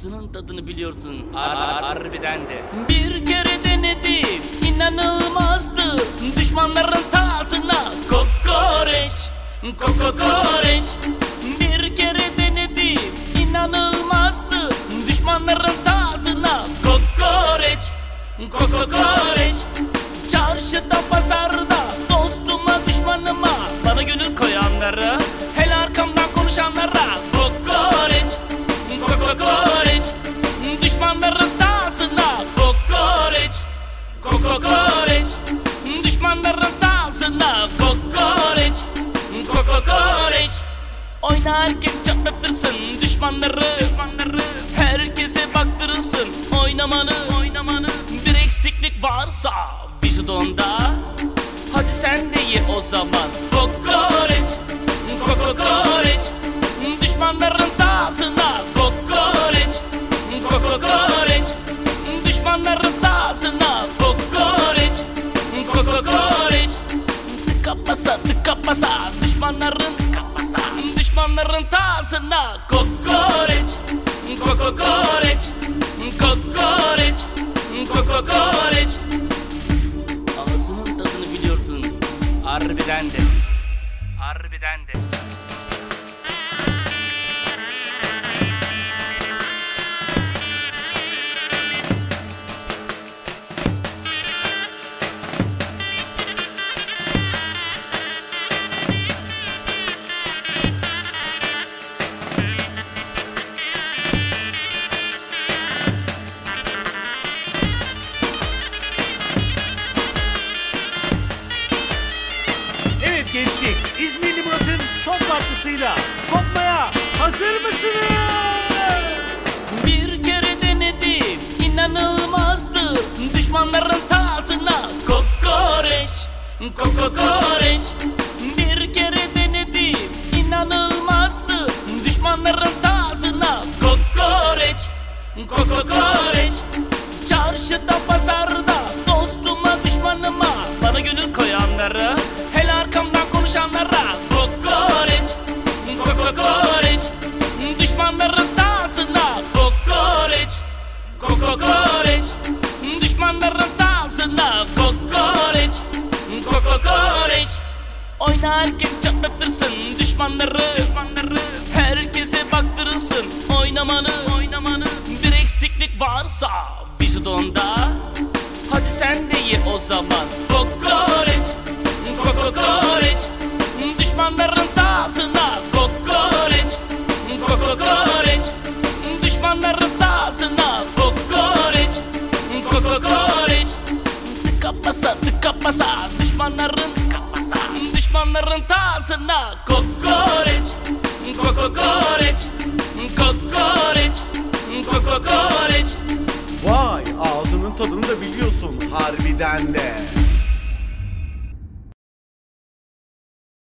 Ağzının tadını biliyorsun. Har- harbiden de. Bir kere denedim inanılmazdı. Düşmanların tazına kokoreç Kokoreç Bir kere denedim inanılmazdı. Düşmanların tazına kokoreç Kokoreç Çarşıda pazarda dostuma düşmanıma. Bana gönül koyanlara Oynarken çatlatırsın düşmanları, düşmanları. Herkese baktırırsın oynamanı, oynamanı. Bir eksiklik varsa vücudunda. Hadi sen de ye o zaman. Kokoreç, kokoreç Düşmanların tazına Kokoreç, kokoreç Düşmanların tazına Kokoreç, kokoreç Tıka basa tıka Düşmanların Düşmanların tazına Kokoreç Kokoreç Kokoreç Kokoreç Ağzının tadını biliyorsun. Harbiden de Harbiden de gençlik, İzmirli Murat'ın son parçasıyla kopmaya hazır mısınız? Bir kere denedim inanılmazdı. Düşmanların tazına kokoreç Kokoreç Bir kere denedim inanılmazdı. Düşmanların tazına kokoreç Kokoreç Çarşıda pazarda dostuma düşmanıma Bana gönül koyanlara konuşanlara Kokoreç Kokoreç Düşmanların tazına Kokoreç Kokoreç Düşmanların tazına Kokoreç Kokoreç Oynarken çatlatırsın düşmanları, düşmanları. Herkese baktırırsın oynamanı, oynamanı. Bir eksiklik varsa vücudunda Hadi sen de ye o zaman kokoreç kokoreç. Düşmanların tazına Kokoreç, kokoreç. Tıka basa tıka basa Düşmanların Düşmanların tazına Kokoreç, kokoreç Kokoreç, kokoreç. Vay ağzının tadını da biliyorsun harbiden de.